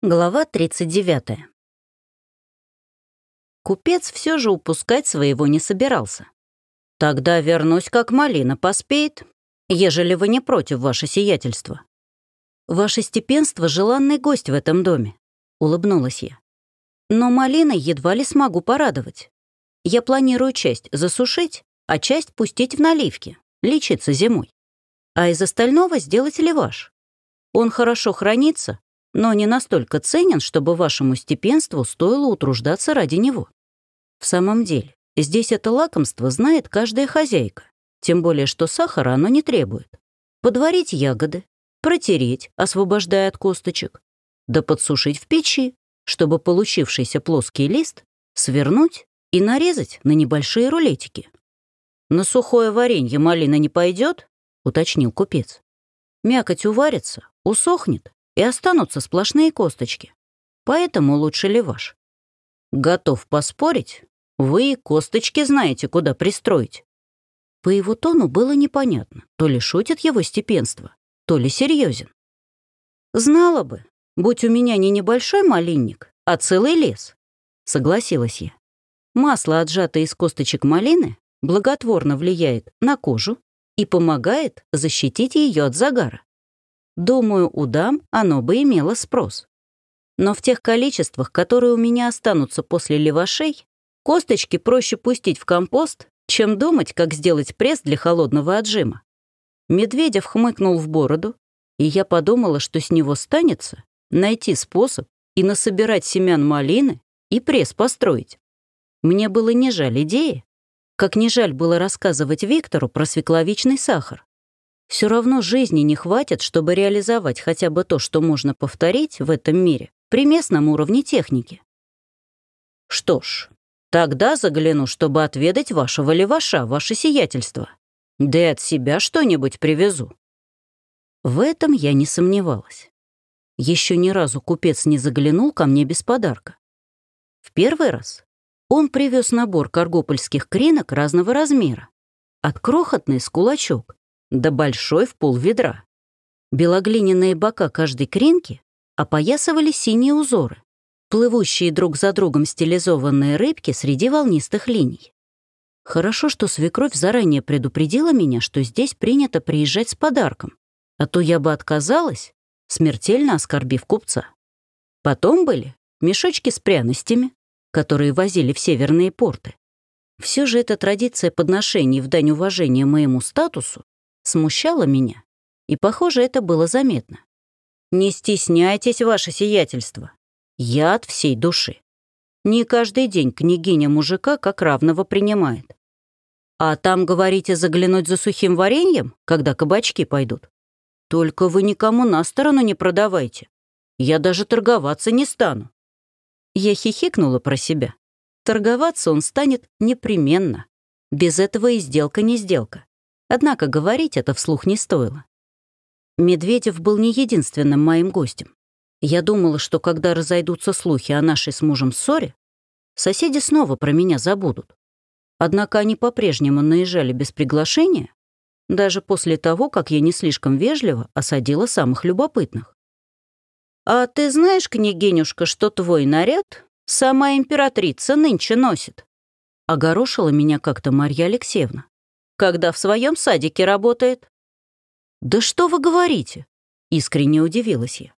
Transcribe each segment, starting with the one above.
Глава 39. Купец все же упускать своего не собирался. «Тогда вернусь, как малина поспеет, ежели вы не против, ваше сиятельство». «Ваше степенство — желанный гость в этом доме», — улыбнулась я. «Но малиной едва ли смогу порадовать. Я планирую часть засушить, а часть пустить в наливки, лечиться зимой. А из остального сделать леваш. Он хорошо хранится, но не настолько ценен, чтобы вашему степенству стоило утруждаться ради него. В самом деле, здесь это лакомство знает каждая хозяйка, тем более что сахара оно не требует. Подварить ягоды, протереть, освобождая от косточек, да подсушить в печи, чтобы получившийся плоский лист свернуть и нарезать на небольшие рулетики. «На сухое варенье малина не пойдет? уточнил купец. «Мякоть уварится, усохнет, и останутся сплошные косточки. Поэтому лучше леваш. Готов поспорить, вы косточки знаете, куда пристроить. По его тону было непонятно, то ли шутит его степенство, то ли серьезен. Знала бы, будь у меня не небольшой малинник, а целый лес, согласилась я. Масло, отжатое из косточек малины, благотворно влияет на кожу и помогает защитить ее от загара. Думаю, у дам оно бы имело спрос. Но в тех количествах, которые у меня останутся после левашей, косточки проще пустить в компост, чем думать, как сделать пресс для холодного отжима. Медведев хмыкнул в бороду, и я подумала, что с него станется найти способ и насобирать семян малины и пресс построить. Мне было не жаль идеи, как не жаль было рассказывать Виктору про свекловичный сахар. Все равно жизни не хватит, чтобы реализовать хотя бы то, что можно повторить в этом мире при местном уровне техники. Что ж, тогда загляну, чтобы отведать вашего леваша, ваше сиятельство. Да и от себя что-нибудь привезу. В этом я не сомневалась. Еще ни разу купец не заглянул ко мне без подарка. В первый раз он привез набор каргопольских кринок разного размера. От крохотной с кулачок да большой в пол ведра. Белоглиняные бока каждой кринки опоясывали синие узоры, плывущие друг за другом стилизованные рыбки среди волнистых линий. Хорошо, что свекровь заранее предупредила меня, что здесь принято приезжать с подарком, а то я бы отказалась, смертельно оскорбив купца. Потом были мешочки с пряностями, которые возили в северные порты. Все же эта традиция подношений в дань уважения моему статусу смущало меня, и, похоже, это было заметно. «Не стесняйтесь, ваше сиятельство. Я от всей души. Не каждый день княгиня мужика как равного принимает. А там, говорите, заглянуть за сухим вареньем, когда кабачки пойдут? Только вы никому на сторону не продавайте. Я даже торговаться не стану». Я хихикнула про себя. Торговаться он станет непременно. Без этого и сделка не сделка. Однако говорить это вслух не стоило. Медведев был не единственным моим гостем. Я думала, что когда разойдутся слухи о нашей с мужем ссоре, соседи снова про меня забудут. Однако они по-прежнему наезжали без приглашения, даже после того, как я не слишком вежливо осадила самых любопытных. «А ты знаешь, княгинюшка, что твой наряд сама императрица нынче носит?» Огорошила меня как-то Марья Алексеевна когда в своем садике работает». «Да что вы говорите?» — искренне удивилась я.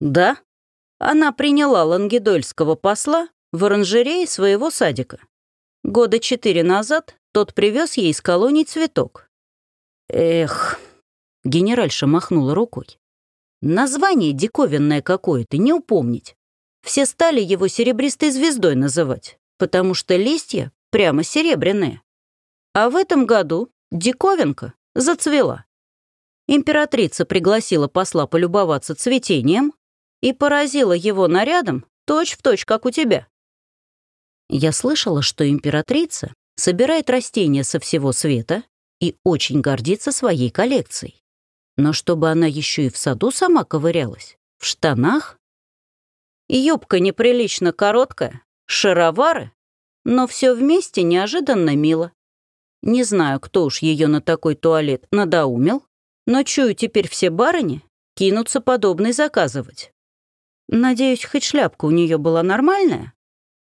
«Да, она приняла лангедольского посла в оранжерее своего садика. Года четыре назад тот привез ей из колоний цветок. Эх, генеральша махнула рукой. Название диковинное какое-то, не упомнить. Все стали его серебристой звездой называть, потому что листья прямо серебряные. А в этом году диковинка зацвела. Императрица пригласила посла полюбоваться цветением и поразила его нарядом точь-в-точь, точь, как у тебя. Я слышала, что императрица собирает растения со всего света и очень гордится своей коллекцией. Но чтобы она еще и в саду сама ковырялась, в штанах? Юбка неприлично короткая, шаровары, но все вместе неожиданно мило. Не знаю, кто уж ее на такой туалет надоумил, но чую теперь все барыни кинутся подобный заказывать. Надеюсь, хоть шляпка у нее была нормальная?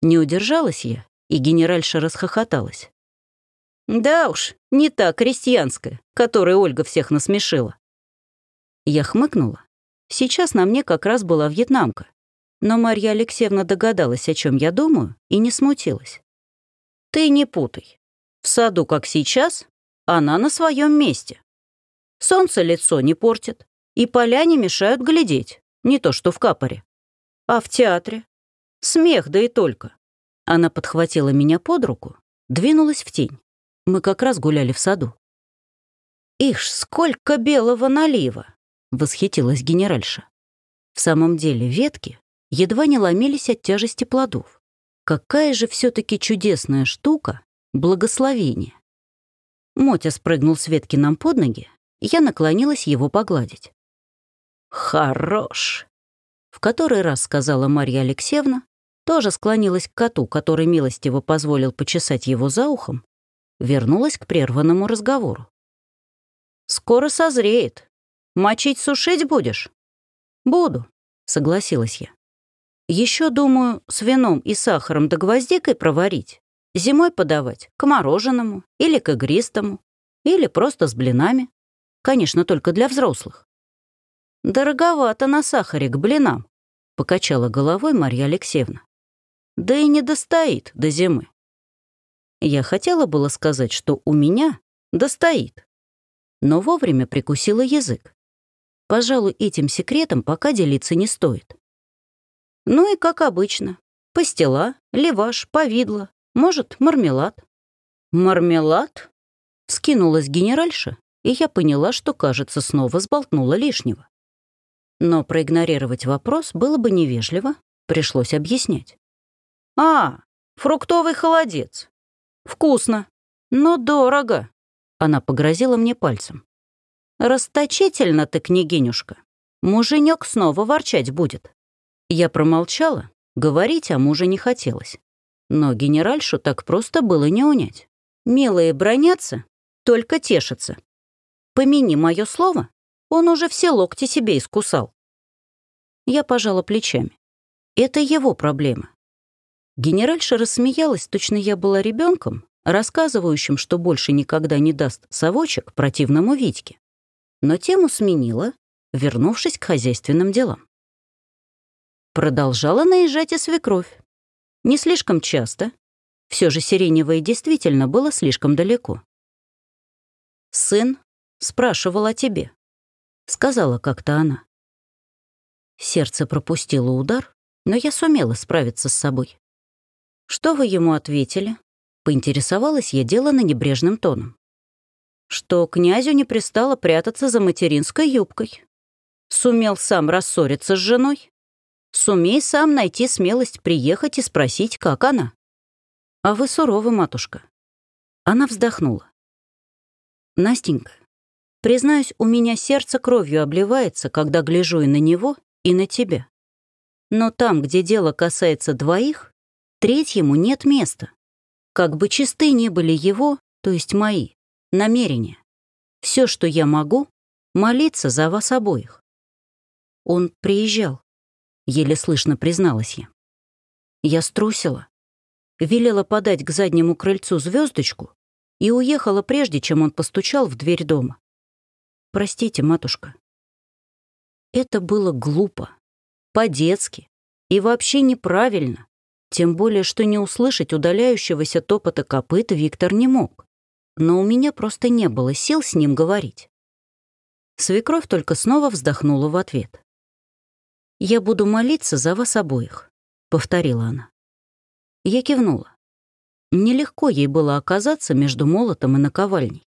Не удержалась я, и генеральша расхохоталась. Да уж, не та крестьянская, которой Ольга всех насмешила. Я хмыкнула. Сейчас на мне как раз была вьетнамка. Но Марья Алексеевна догадалась, о чем я думаю, и не смутилась. Ты не путай. В саду, как сейчас, она на своем месте. Солнце лицо не портит, и поля не мешают глядеть, не то что в капоре. А в театре? Смех, да и только. Она подхватила меня под руку, двинулась в тень. Мы как раз гуляли в саду. «Ишь, сколько белого налива!» — восхитилась генеральша. В самом деле ветки едва не ломились от тяжести плодов. Какая же все таки чудесная штука — благословение. Мотя спрыгнул с ветки нам под ноги, я наклонилась его погладить. «Хорош!» — в который раз сказала Марья Алексеевна, тоже склонилась к коту, который милостиво позволил почесать его за ухом, вернулась к прерванному разговору. «Скоро созреет. Мочить сушить будешь?» «Буду», — согласилась я. Еще думаю, с вином и сахаром да гвоздикой проварить. Зимой подавать к мороженому или к игристому, или просто с блинами. Конечно, только для взрослых. «Дороговато на сахаре к блинам», — покачала головой Марья Алексеевна. «Да и не достоит до зимы». Я хотела было сказать, что у меня достоит, но вовремя прикусила язык. Пожалуй, этим секретом пока делиться не стоит. Ну и как обычно. Пастила, леваш, повидло, может, мармелад. Мармелад? Скинулась генеральша, и я поняла, что, кажется, снова сболтнула лишнего. Но проигнорировать вопрос было бы невежливо, пришлось объяснять. «А, фруктовый холодец. Вкусно, но дорого», — она погрозила мне пальцем. «Расточительно ты, княгинюшка. Муженек снова ворчать будет». Я промолчала, говорить о муже не хотелось. Но генеральшу так просто было не унять. Милые бронятся, только тешатся. Помяни мое слово, он уже все локти себе искусал. Я пожала плечами. Это его проблема. Генеральша рассмеялась, точно я была ребенком, рассказывающим, что больше никогда не даст совочек противному Витьке. Но тему сменила, вернувшись к хозяйственным делам. Продолжала наезжать и свекровь. Не слишком часто. Все же Сиреневое действительно было слишком далеко. «Сын спрашивал о тебе», — сказала как-то она. Сердце пропустило удар, но я сумела справиться с собой. «Что вы ему ответили?» — поинтересовалась я делано небрежным тоном. «Что князю не пристало прятаться за материнской юбкой. Сумел сам рассориться с женой Сумей сам найти смелость приехать и спросить, как она. А вы суровы, матушка. Она вздохнула. Настенька, признаюсь, у меня сердце кровью обливается, когда гляжу и на него, и на тебя. Но там, где дело касается двоих, третьему нет места. Как бы чисты не были его, то есть мои, намерения. Все, что я могу, молиться за вас обоих. Он приезжал еле слышно призналась я. Я струсила, велела подать к заднему крыльцу звездочку и уехала прежде, чем он постучал в дверь дома. Простите, матушка. Это было глупо, по-детски и вообще неправильно, тем более, что не услышать удаляющегося топота копыт Виктор не мог. Но у меня просто не было сил с ним говорить. Свекровь только снова вздохнула в ответ. «Я буду молиться за вас обоих», — повторила она. Я кивнула. Нелегко ей было оказаться между молотом и наковальней.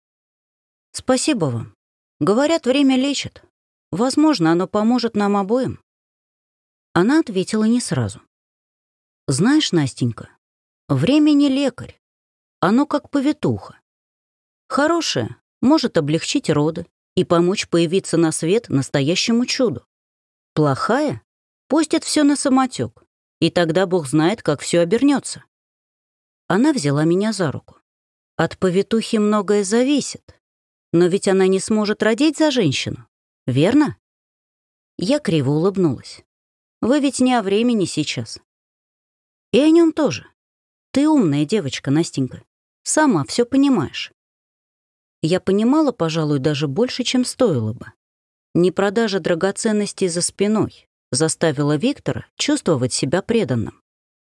«Спасибо вам. Говорят, время лечит. Возможно, оно поможет нам обоим». Она ответила не сразу. «Знаешь, Настенька, время не лекарь. Оно как повитуха. Хорошее может облегчить роды и помочь появиться на свет настоящему чуду. Плохая пустит все на самотек, и тогда Бог знает, как все обернется. Она взяла меня за руку. От повитухи многое зависит, но ведь она не сможет родить за женщину, верно? Я криво улыбнулась. Вы ведь не о времени сейчас. И о нем тоже. Ты умная девочка, Настенька. Сама все понимаешь. Я понимала, пожалуй, даже больше, чем стоило бы. Не продажа драгоценностей за спиной заставила Виктора чувствовать себя преданным.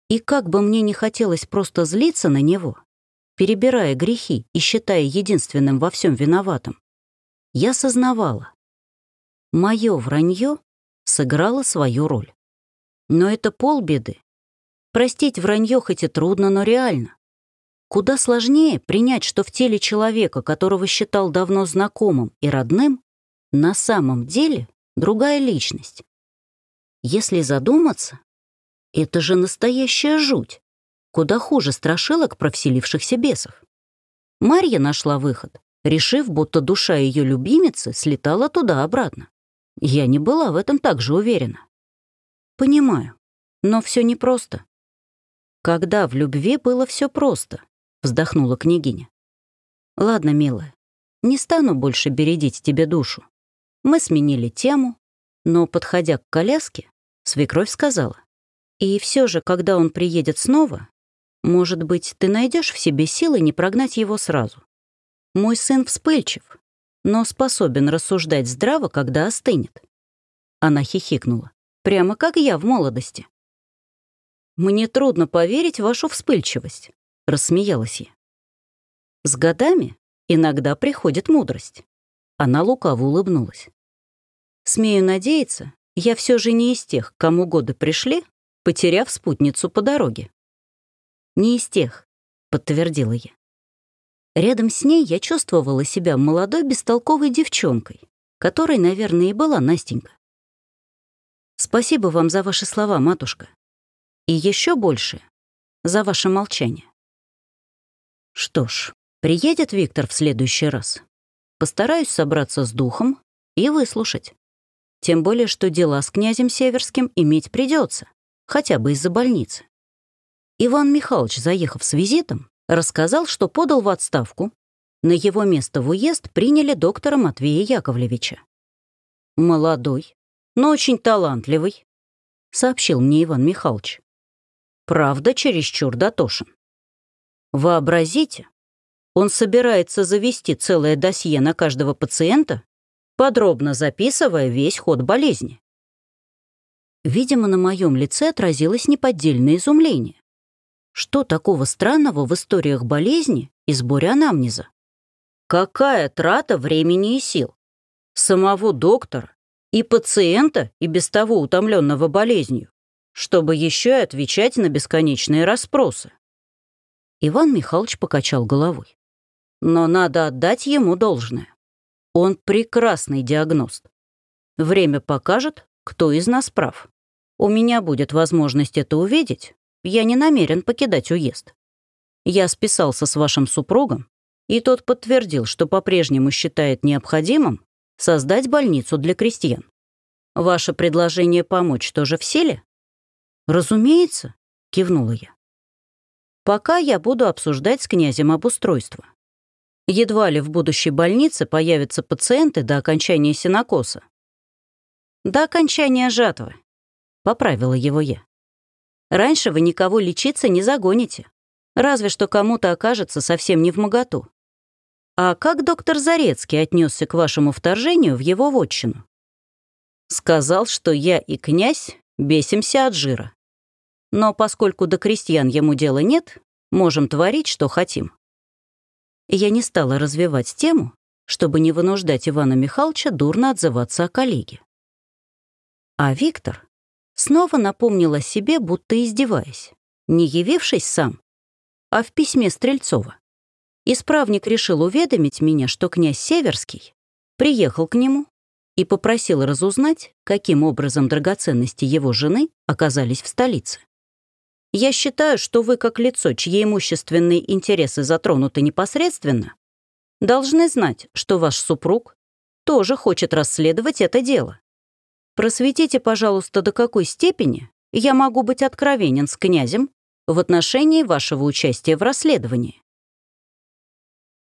И как бы мне не хотелось просто злиться на него, перебирая грехи и считая единственным во всем виноватым, я сознавала. Мое вранье сыграло свою роль. Но это полбеды. Простить вранье хоть и трудно, но реально. Куда сложнее принять, что в теле человека, которого считал давно знакомым и родным, на самом деле другая личность. Если задуматься, это же настоящая жуть. Куда хуже страшилок про вселившихся бесов. Марья нашла выход, решив, будто душа ее любимицы слетала туда-обратно. Я не была в этом так же уверена. Понимаю, но все непросто. Когда в любви было все просто, вздохнула княгиня. Ладно, милая, не стану больше бередить тебе душу. Мы сменили тему, но, подходя к коляске, свекровь сказала. И все же, когда он приедет снова, может быть, ты найдешь в себе силы не прогнать его сразу. Мой сын вспыльчив, но способен рассуждать здраво, когда остынет. Она хихикнула. Прямо как я в молодости. «Мне трудно поверить в вашу вспыльчивость», — рассмеялась я. «С годами иногда приходит мудрость». Она лукаво улыбнулась. «Смею надеяться, я все же не из тех, кому годы пришли, потеряв спутницу по дороге». «Не из тех», — подтвердила я. Рядом с ней я чувствовала себя молодой бестолковой девчонкой, которой, наверное, и была Настенька. Спасибо вам за ваши слова, матушка. И еще больше за ваше молчание. Что ж, приедет Виктор в следующий раз. Постараюсь собраться с духом и выслушать. Тем более, что дела с князем Северским иметь придется, хотя бы из-за больницы. Иван Михайлович, заехав с визитом, рассказал, что подал в отставку. На его место в уезд приняли доктора Матвея Яковлевича. Молодой, но очень талантливый, сообщил мне Иван Михайлович. Правда, чересчур дотошен. Вообразите, он собирается завести целое досье на каждого пациента, подробно записывая весь ход болезни. Видимо, на моем лице отразилось неподдельное изумление. Что такого странного в историях болезни и сборе анамнеза? Какая трата времени и сил? Самого доктора и пациента, и без того утомленного болезнью, чтобы еще и отвечать на бесконечные расспросы. Иван Михайлович покачал головой. Но надо отдать ему должное. Он прекрасный диагност. Время покажет, кто из нас прав. У меня будет возможность это увидеть, я не намерен покидать уезд. Я списался с вашим супругом, и тот подтвердил, что по-прежнему считает необходимым создать больницу для крестьян. Ваше предложение помочь тоже в силе? Разумеется, кивнула я. Пока я буду обсуждать с князем обустройство. Едва ли в будущей больнице появятся пациенты до окончания синокоса. До окончания жатвы, поправила его я. Раньше вы никого лечиться не загоните. Разве что кому-то окажется совсем не в моготу. А как доктор Зарецкий отнесся к вашему вторжению в его вотчину? Сказал, что я и князь бесимся от жира. Но поскольку до крестьян ему дела нет, можем творить, что хотим. Я не стала развивать тему, чтобы не вынуждать Ивана Михайловича дурно отзываться о коллеге. А Виктор снова напомнил о себе, будто издеваясь, не явившись сам, а в письме Стрельцова. Исправник решил уведомить меня, что князь Северский приехал к нему и попросил разузнать, каким образом драгоценности его жены оказались в столице. Я считаю, что вы, как лицо, чьи имущественные интересы затронуты непосредственно, должны знать, что ваш супруг тоже хочет расследовать это дело Просветите, пожалуйста, до какой степени я могу быть откровенен с князем в отношении вашего участия в расследовании.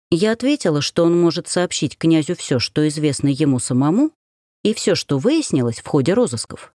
Я ответила, что он может сообщить князю все, что известно ему самому, и все, что выяснилось в ходе розысков.